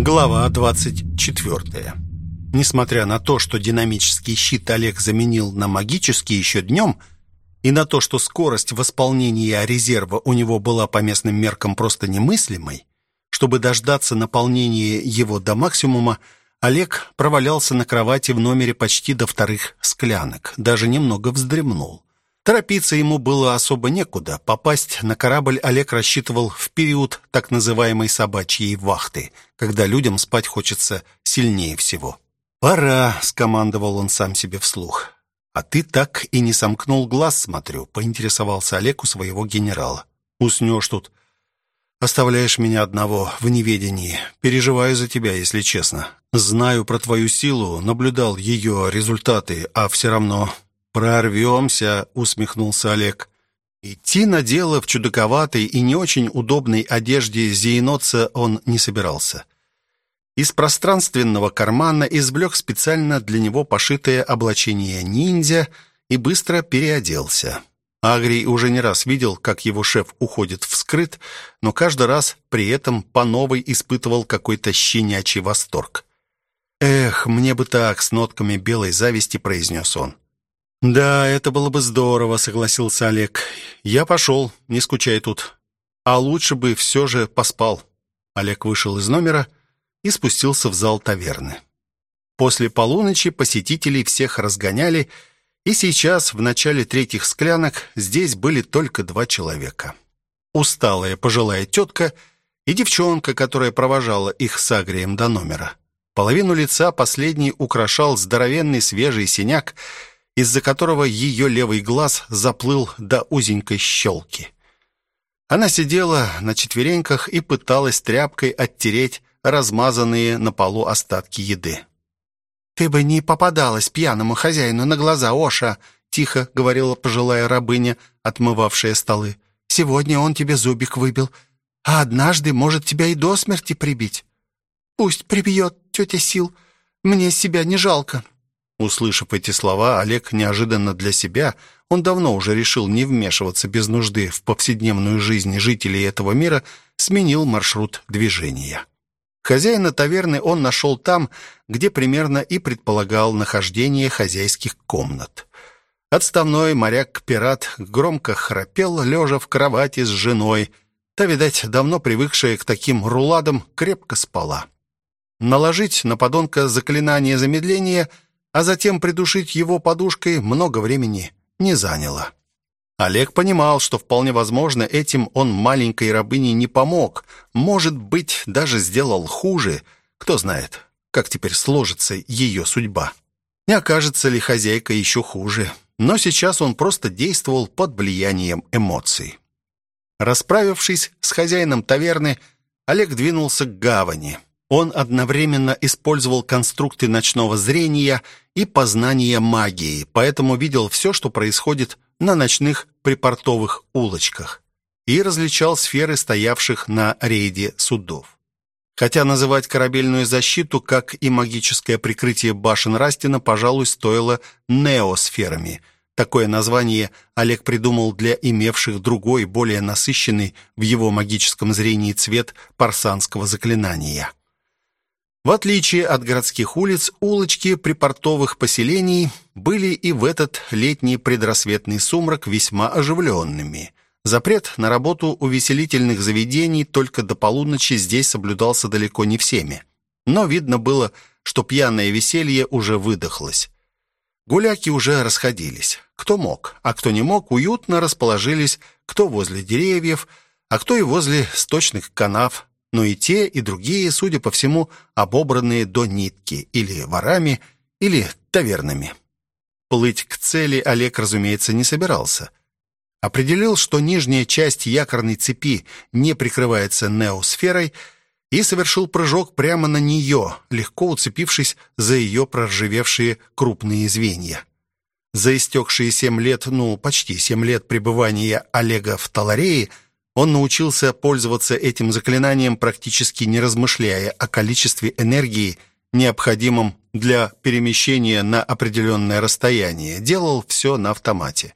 Глава 24. Несмотря на то, что динамический щит Олег заменил на магический еще днем, и на то, что скорость восполнения резерва у него была по местным меркам просто немыслимой, чтобы дождаться наполнения его до максимума, Олег провалялся на кровати в номере почти до вторых склянок, даже немного вздремнул. Торопиться ему было особо некуда. Попасть на корабль Олег рассчитывал в период так называемой собачьей вахты, когда людям спать хочется сильнее всего. «Пора», — скомандовал он сам себе вслух. «А ты так и не сомкнул глаз, смотрю», — поинтересовался Олег у своего генерала. «Уснешь тут. Оставляешь меня одного в неведении. Переживаю за тебя, если честно. Знаю про твою силу, наблюдал ее результаты, а все равно «Прорвемся», — усмехнулся Олег. Идти на дело в чудаковатой и не очень удобной одежде зеенотца он не собирался. Из пространственного кармана извлек специально для него пошитое облачение ниндзя и быстро переоделся. Агрий уже не раз видел, как его шеф уходит вскрыт, но каждый раз при этом по новой испытывал какой-то щенячий восторг. «Эх, мне бы так!» — с нотками белой зависти произнес он. «Да, это было бы здорово», — согласился Олег. «Я пошел, не скучай тут. А лучше бы все же поспал». Олег вышел из номера и спустился в зал таверны. После полуночи посетителей всех разгоняли, и сейчас, в начале третьих склянок, здесь были только два человека. Усталая пожилая тетка и девчонка, которая провожала их с Агрием до номера. Половину лица последний украшал здоровенный свежий синяк, из-за которого ее левый глаз заплыл до узенькой щелки. Она сидела на четвереньках и пыталась тряпкой оттереть размазанные на полу остатки еды. «Ты бы не попадалась пьяному хозяину на глаза, Оша!» — тихо говорила пожилая рабыня, отмывавшая столы. «Сегодня он тебе зубик выбил, а однажды может тебя и до смерти прибить. Пусть прибьет тетя Сил, мне себя не жалко». Услышав эти слова, Олег неожиданно для себя, он давно уже решил не вмешиваться без нужды в повседневную жизнь жителей этого мира, сменил маршрут движения. Хозяина таверны он нашел там, где примерно и предполагал нахождение хозяйских комнат. Отставной моряк-пират громко храпел, лежа в кровати с женой. Та, видать, давно привыкшая к таким руладам, крепко спала. Наложить на подонка заклинание замедления — а затем придушить его подушкой много времени не заняло. Олег понимал, что вполне возможно, этим он маленькой рабыне не помог. Может быть, даже сделал хуже. Кто знает, как теперь сложится ее судьба. Не окажется ли хозяйка еще хуже. Но сейчас он просто действовал под влиянием эмоций. Расправившись с хозяином таверны, Олег двинулся к гавани. Он одновременно использовал конструкты ночного зрения и познания магии, поэтому видел все, что происходит на ночных припортовых улочках и различал сферы стоявших на рейде судов. Хотя называть корабельную защиту, как и магическое прикрытие башен Растина, пожалуй, стоило неосферами. Такое название Олег придумал для имевших другой, более насыщенный в его магическом зрении цвет парсанского заклинания. В отличие от городских улиц, улочки припортовых поселений были и в этот летний предрассветный сумрак весьма оживленными. Запрет на работу увеселительных заведений только до полуночи здесь соблюдался далеко не всеми. Но видно было, что пьяное веселье уже выдохлось. Гуляки уже расходились. Кто мог, а кто не мог, уютно расположились кто возле деревьев, а кто и возле сточных канав, но и те, и другие, судя по всему, обобранные до нитки, или ворами, или тавернами. Плыть к цели Олег, разумеется, не собирался. Определил, что нижняя часть якорной цепи не прикрывается неосферой, и совершил прыжок прямо на нее, легко уцепившись за ее проржавевшие крупные звенья. За истекшие семь лет, ну, почти семь лет пребывания Олега в Таларее – он научился пользоваться этим заклинанием, практически не размышляя о количестве энергии, необходимом для перемещения на определенное расстояние. Делал все на автомате.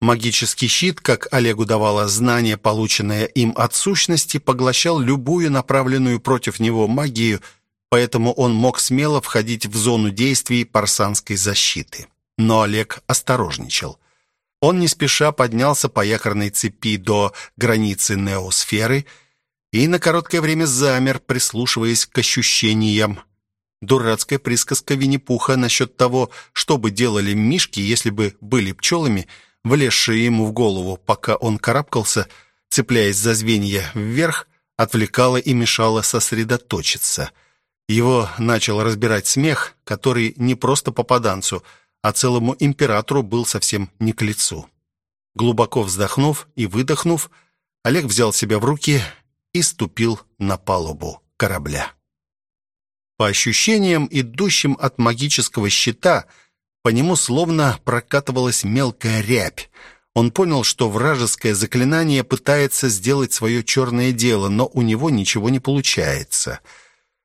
Магический щит, как Олегу давало знание, полученное им от сущности, поглощал любую направленную против него магию, поэтому он мог смело входить в зону действий парсанской защиты. Но Олег осторожничал. Он не спеша поднялся по якорной цепи до границы неосферы и на короткое время замер, прислушиваясь к ощущениям. Дурацкая присказка Винни-Пуха насчет того, что бы делали мишки, если бы были пчелами – влезшая ему в голову, пока он карабкался, цепляясь за звенья вверх, отвлекала и мешала сосредоточиться. Его начал разбирать смех, который не просто попаданцу, а целому императору был совсем не к лицу. Глубоко вздохнув и выдохнув, Олег взял себя в руки и ступил на палубу корабля. По ощущениям, идущим от магического щита – по нему словно прокатывалась мелкая рябь. Он понял, что вражеское заклинание пытается сделать свое черное дело, но у него ничего не получается.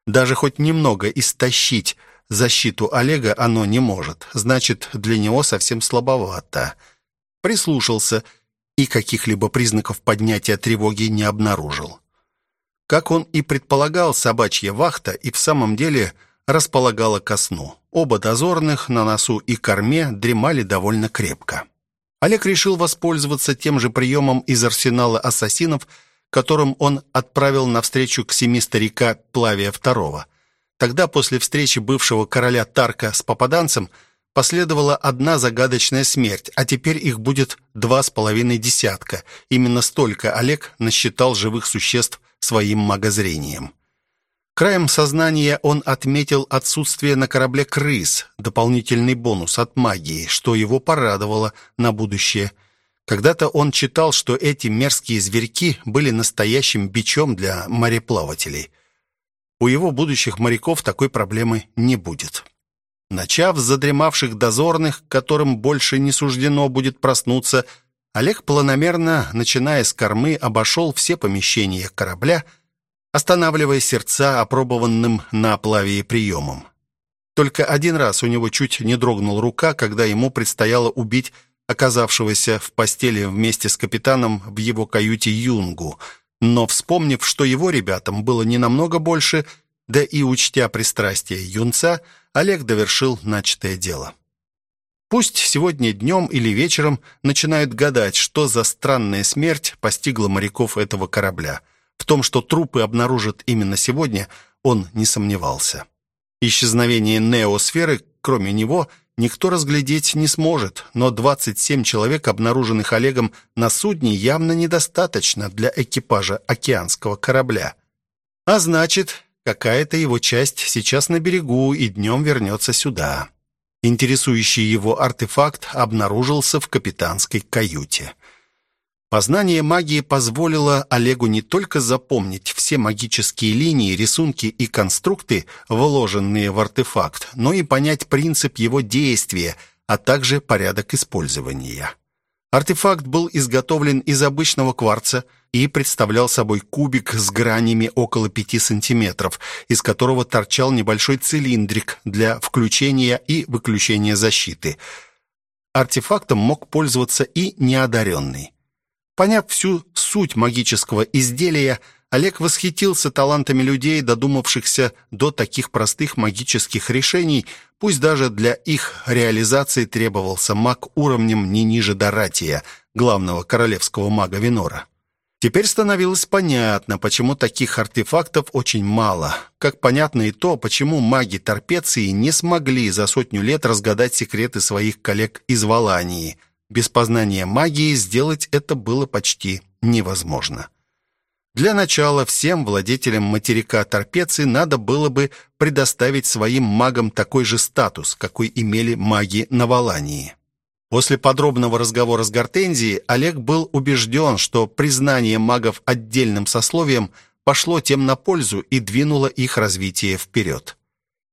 Даже хоть немного истощить защиту Олега оно не может. Значит, для него совсем слабовато. Прислушался и каких-либо признаков поднятия тревоги не обнаружил. Как он и предполагал, собачья вахта и в самом деле располагала ко сну. Оба дозорных на носу и корме дремали довольно крепко. Олег решил воспользоваться тем же приемом из арсенала ассасинов, которым он отправил навстречу к семи старика Плавия II. Тогда, после встречи бывшего короля Тарка с попаданцем, последовала одна загадочная смерть, а теперь их будет два с половиной десятка. Именно столько Олег насчитал живых существ своим магозрением. Краем сознания он отметил отсутствие на корабле крыс, дополнительный бонус от магии, что его порадовало на будущее. Когда-то он читал, что эти мерзкие зверьки были настоящим бичом для мореплавателей. У его будущих моряков такой проблемы не будет. Начав с задремавших дозорных, которым больше не суждено будет проснуться, Олег планомерно, начиная с кормы, обошел все помещения корабля – останавливая сердца опробованным на оплаве приемом. Только один раз у него чуть не дрогнула рука, когда ему предстояло убить оказавшегося в постели вместе с капитаном в его каюте Юнгу. Но вспомнив, что его ребятам было не намного больше, да и учтя пристрастие юнца, Олег довершил начатое дело. Пусть сегодня днем или вечером начинают гадать, что за странная смерть постигла моряков этого корабля – в том, что трупы обнаружат именно сегодня, он не сомневался. Исчезновение неосферы, кроме него, никто разглядеть не сможет, но 27 человек, обнаруженных Олегом на судне, явно недостаточно для экипажа океанского корабля. А значит, какая-то его часть сейчас на берегу и днем вернется сюда. Интересующий его артефакт обнаружился в капитанской каюте. Познание магии позволило Олегу не только запомнить все магические линии, рисунки и конструкты, вложенные в артефакт, но и понять принцип его действия, а также порядок использования. Артефакт был изготовлен из обычного кварца и представлял собой кубик с гранями около 5 сантиметров, из которого торчал небольшой цилиндрик для включения и выключения защиты. Артефактом мог пользоваться и неодаренный. Поняв всю суть магического изделия, Олег восхитился талантами людей, додумавшихся до таких простых магических решений, пусть даже для их реализации требовался маг уровнем не ниже Доратия, главного королевского мага Винора. Теперь становилось понятно, почему таких артефактов очень мало. Как понятно и то, почему маги Торпеции не смогли за сотню лет разгадать секреты своих коллег из Валании – без познания магии сделать это было почти невозможно. Для начала всем владетелям материка Торпеции надо было бы предоставить своим магам такой же статус, какой имели маги на Валании. После подробного разговора с Гортензией Олег был убежден, что признание магов отдельным сословием пошло тем на пользу и двинуло их развитие вперед.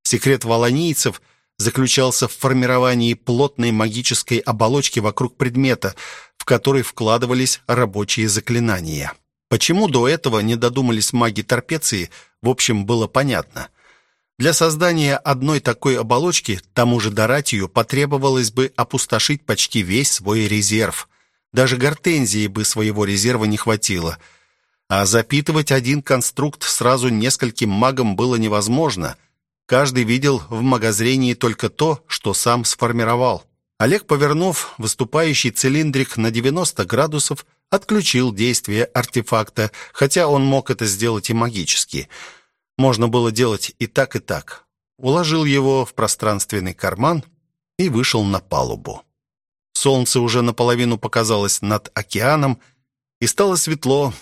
Секрет валанийцев – заключался в формировании плотной магической оболочки вокруг предмета, в который вкладывались рабочие заклинания. Почему до этого не додумались маги Торпеции, в общем, было понятно. Для создания одной такой оболочки тому же Доратию потребовалось бы опустошить почти весь свой резерв. Даже гортензии бы своего резерва не хватило. А запитывать один конструкт сразу нескольким магам было невозможно. Каждый видел в магозрении только то, что сам сформировал. Олег, повернув выступающий цилиндрик на 90 градусов, отключил действие артефакта, хотя он мог это сделать и магически. Можно было делать и так, и так. Уложил его в пространственный карман и вышел на палубу. Солнце уже наполовину показалось над океаном, и стало светло.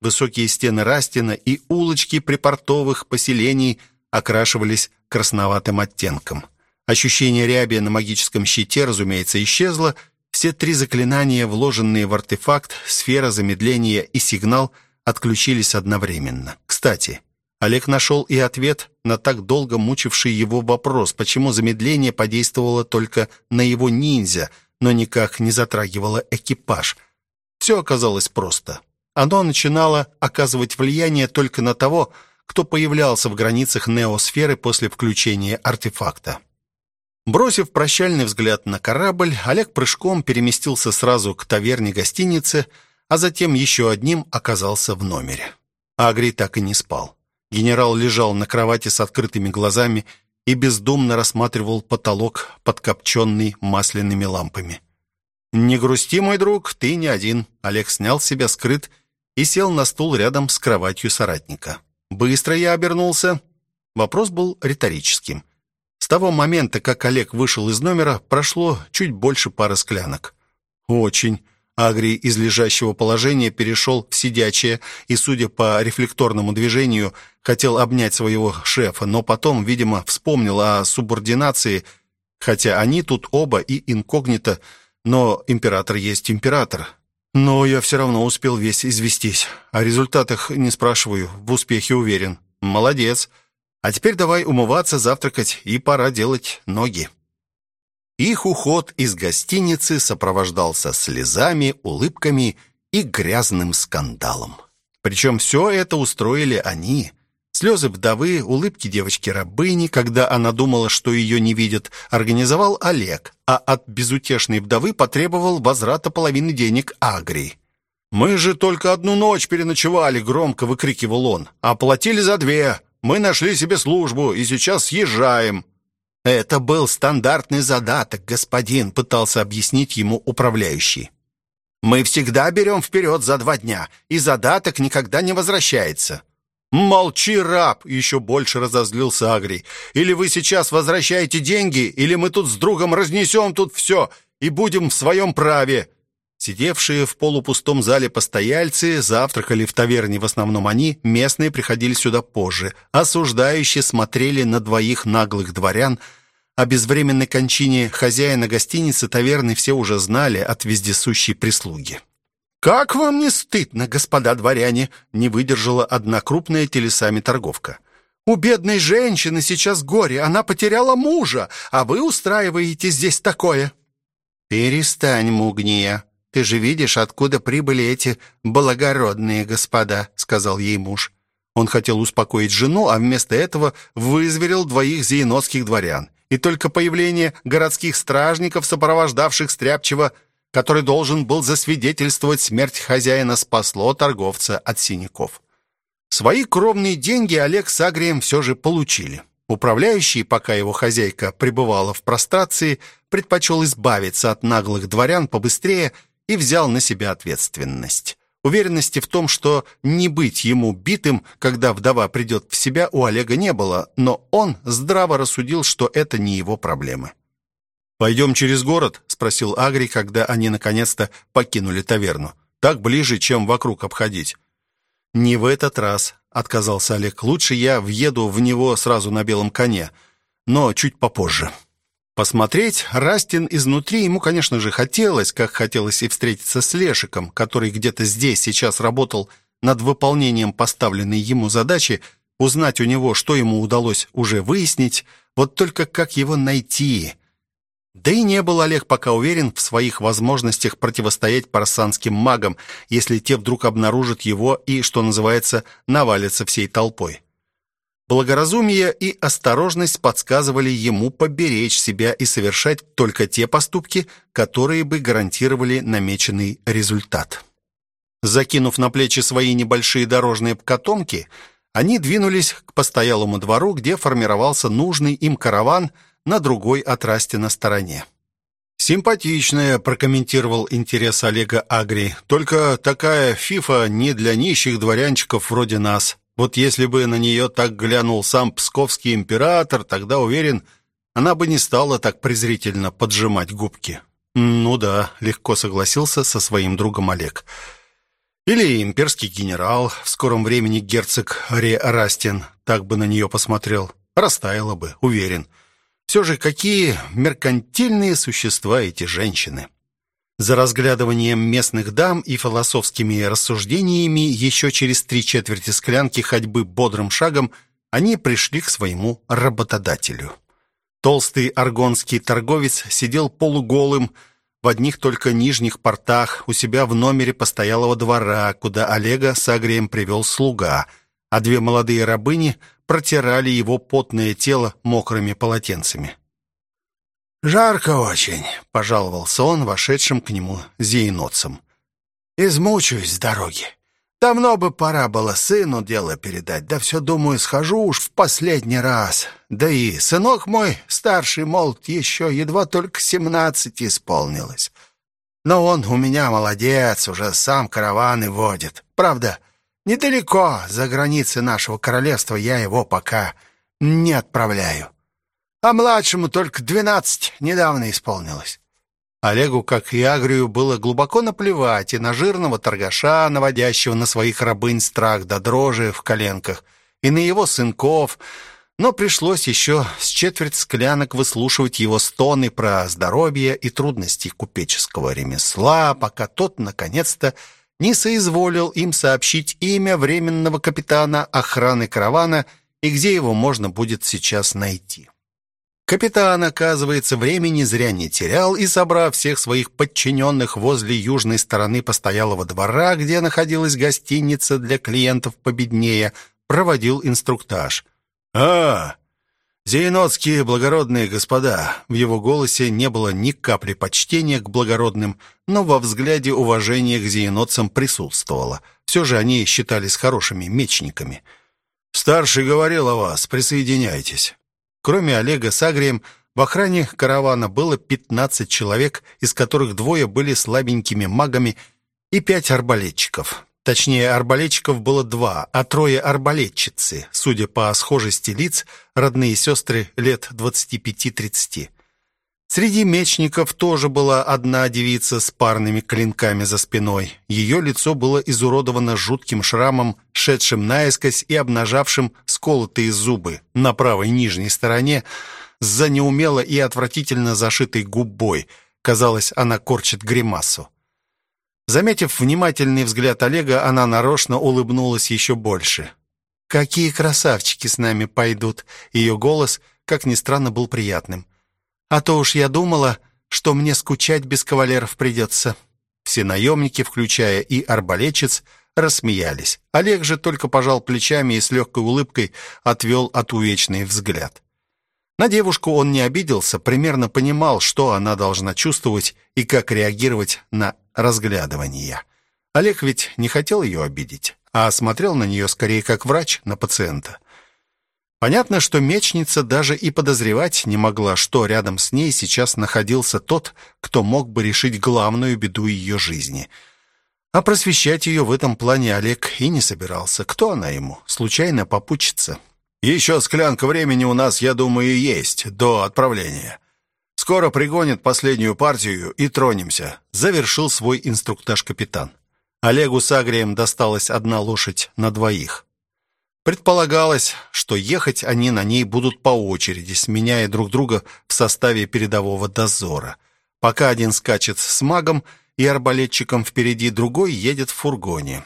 Высокие стены Растина и улочки припортовых поселений окрашивались красноватым оттенком. Ощущение ряби на магическом щите, разумеется, исчезло, все три заклинания, вложенные в артефакт, сфера замедления и сигнал, отключились одновременно. Кстати, Олег нашел и ответ на так долго мучивший его вопрос, почему замедление подействовало только на его ниндзя, но никак не затрагивало экипаж. Все оказалось просто. Оно начинало оказывать влияние только на того, кто появлялся в границах неосферы после включения артефакта. Бросив прощальный взгляд на корабль, Олег прыжком переместился сразу к таверне гостиницы, а затем еще одним оказался в номере. Агрий так и не спал. Генерал лежал на кровати с открытыми глазами и бездумно рассматривал потолок, подкопченный масляными лампами. «Не грусти, мой друг, ты не один». Олег снял себя скрыт и сел на стул рядом с кроватью соратника. «Быстро я обернулся». Вопрос был риторическим. С того момента, как Олег вышел из номера, прошло чуть больше пары склянок. «Очень». Агрий из лежащего положения перешел в сидячее и, судя по рефлекторному движению, хотел обнять своего шефа, но потом, видимо, вспомнил о субординации, хотя они тут оба и инкогнито, но император есть император. Но я все равно успел весь известись. О результатах не спрашиваю, в успехе уверен. Молодец. А теперь давай умываться, завтракать, и пора делать ноги. Их уход из гостиницы сопровождался слезами, улыбками и грязным скандалом. Причем все это устроили они. Слезы вдовы, улыбки девочки-рабыни, когда она думала, что ее не видят, организовал Олег, а от безутешной вдовы потребовал возврата половины денег Агри. «Мы же только одну ночь переночевали», — громко выкрикивал он, «а платили за две. Мы нашли себе службу и сейчас съезжаем». «Это был стандартный задаток, господин», — пытался объяснить ему управляющий. «Мы всегда берем вперед за два дня, и задаток никогда не возвращается». «Молчи, раб!» — еще больше разозлился Агрий. «Или вы сейчас возвращаете деньги, или мы тут с другом разнесем тут все и будем в своем праве». Сидевшие в полупустом зале постояльцы завтракали в таверне, в основном они, местные, приходили сюда позже. Осуждающие смотрели на двоих наглых дворян. О безвременной кончине хозяина гостиницы таверны все уже знали от вездесущей прислуги. «Как вам не стыдно, господа дворяне?» не выдержала одна крупная телесами торговка. «У бедной женщины сейчас горе, она потеряла мужа, а вы устраиваете здесь такое». «Перестань, мугния», «Ты же видишь, откуда прибыли эти благородные господа», — сказал ей муж. Он хотел успокоить жену, а вместо этого вызверил двоих зеенотских дворян. И только появление городских стражников, сопровождавших Стряпчева, который должен был засвидетельствовать смерть хозяина, спасло торговца от синяков. Свои кровные деньги Олег с Агрием все же получили. Управляющий, пока его хозяйка пребывала в прострации, предпочел избавиться от наглых дворян побыстрее и взял на себя ответственность. Уверенности в том, что не быть ему битым, когда вдова придет в себя, у Олега не было, но он здраво рассудил, что это не его проблемы. «Пойдем через город?» — спросил Агри, когда они наконец-то покинули таверну. «Так ближе, чем вокруг обходить». «Не в этот раз», — отказался Олег. «Лучше я въеду в него сразу на белом коне, но чуть попозже». Посмотреть Растин изнутри ему, конечно же, хотелось, как хотелось и встретиться с Лешиком, который где-то здесь сейчас работал над выполнением поставленной ему задачи, узнать у него, что ему удалось уже выяснить, вот только как его найти. Да и не был Олег пока уверен в своих возможностях противостоять парсанским магам, если те вдруг обнаружат его и, что называется, навалятся всей толпой. Благоразумие и осторожность подсказывали ему поберечь себя и совершать только те поступки, которые бы гарантировали намеченный результат. Закинув на плечи свои небольшие дорожные котомки, они двинулись к постоялому двору, где формировался нужный им караван на другой от Растина стороне. «Симпатичная», — прокомментировал интерес Олега Агри. «Только такая фифа не для нищих дворянчиков вроде нас. Вот если бы на нее так глянул сам псковский император, тогда, уверен, она бы не стала так презрительно поджимать губки. «Ну да», — легко согласился со своим другом Олег. «Или имперский генерал, в скором времени герцог Ре Растин, так бы на нее посмотрел. Растаяла бы, уверен. Все же какие меркантильные существа эти женщины!» За разглядыванием местных дам и философскими рассуждениями еще через три четверти склянки ходьбы бодрым шагом они пришли к своему работодателю. Толстый аргонский торговец сидел полуголым, в одних только нижних портах, у себя в номере постоялого двора, куда Олега с Агрием привел слуга, а две молодые рабыни протирали его потное тело мокрыми полотенцами. «Жарко очень», — пожаловался он вошедшим к нему зейноцам. «Измучаюсь с дороги. Давно бы пора было сыну дело передать, да все, думаю, схожу уж в последний раз. Да и сынок мой, старший молод, еще едва только семнадцать исполнилось. Но он у меня молодец, уже сам караваны водит. Правда, недалеко, за границы нашего королевства, я его пока не отправляю» а младшему только двенадцать недавно исполнилось. Олегу, как и Агрию, было глубоко наплевать и на жирного торгаша, наводящего на своих рабынь страх до дрожи в коленках, и на его сынков, но пришлось еще с четверть склянок выслушивать его стоны про здоровье и трудности купеческого ремесла, пока тот, наконец-то, не соизволил им сообщить имя временного капитана охраны каравана и где его можно будет сейчас найти. Капитан, оказывается, времени зря не терял и, собрав всех своих подчиненных возле южной стороны постоялого двора, где находилась гостиница для клиентов победнее, проводил инструктаж. «А, зейнотские благородные господа!» В его голосе не было ни капли почтения к благородным, но во взгляде уважение к зейнотцам присутствовало. Все же они считались хорошими мечниками. «Старший говорил о вас, присоединяйтесь». Кроме Олега с Агрием, в охране каравана было 15 человек, из которых двое были слабенькими магами и пять арбалетчиков. Точнее, арбалетчиков было два, а трое арбалетчицы, судя по схожести лиц, родные сестры лет 25-30. Среди мечников тоже была одна девица с парными клинками за спиной. Ее лицо было изуродовано жутким шрамом, шедшим наискось и обнажавшим сколотые зубы на правой нижней стороне за неумело и отвратительно зашитой губой. Казалось, она корчит гримасу. Заметив внимательный взгляд Олега, она нарочно улыбнулась еще больше. «Какие красавчики с нами пойдут!» Ее голос, как ни странно, был приятным. А то уж я думала, что мне скучать без кавалеров придется». Все наемники, включая и арбалетчиц, рассмеялись. Олег же только пожал плечами и с легкой улыбкой отвел от увечный взгляд. На девушку он не обиделся, примерно понимал, что она должна чувствовать и как реагировать на разглядывание. Олег ведь не хотел ее обидеть, а смотрел на нее скорее как врач на пациента. Понятно, что мечница даже и подозревать не могла, что рядом с ней сейчас находился тот, кто мог бы решить главную беду ее жизни. А просвещать ее в этом плане Олег и не собирался. Кто она ему? Случайно попутчица? «Еще склянка времени у нас, я думаю, есть до отправления. Скоро пригонят последнюю партию и тронемся», — завершил свой инструктаж капитан. Олегу с Агрием досталась одна лошадь на двоих. Предполагалось, что ехать они на ней будут по очереди, сменяя друг друга в составе передового дозора. Пока один скачет с магом и арбалетчиком впереди, другой едет в фургоне.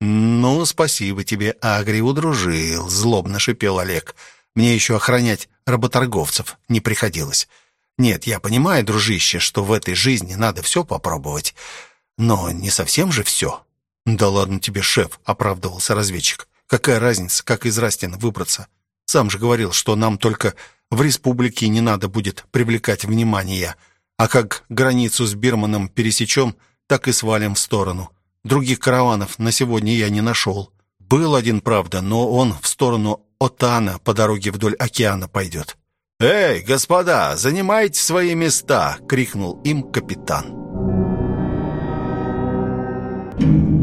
«Ну, спасибо тебе, Агри, удружил», — злобно шипел Олег. «Мне еще охранять работорговцев не приходилось. Нет, я понимаю, дружище, что в этой жизни надо все попробовать, но не совсем же все». «Да ладно тебе, шеф», — оправдывался разведчик. Какая разница, как из Растина выбраться? Сам же говорил, что нам только в республике не надо будет привлекать внимание, а как границу с Бирманом пересечем, так и свалим в сторону. Других караванов на сегодня я не нашел. Был один, правда, но он в сторону Отана по дороге вдоль океана пойдет. «Эй, господа, занимайте свои места!» — крикнул им капитан. Thank you.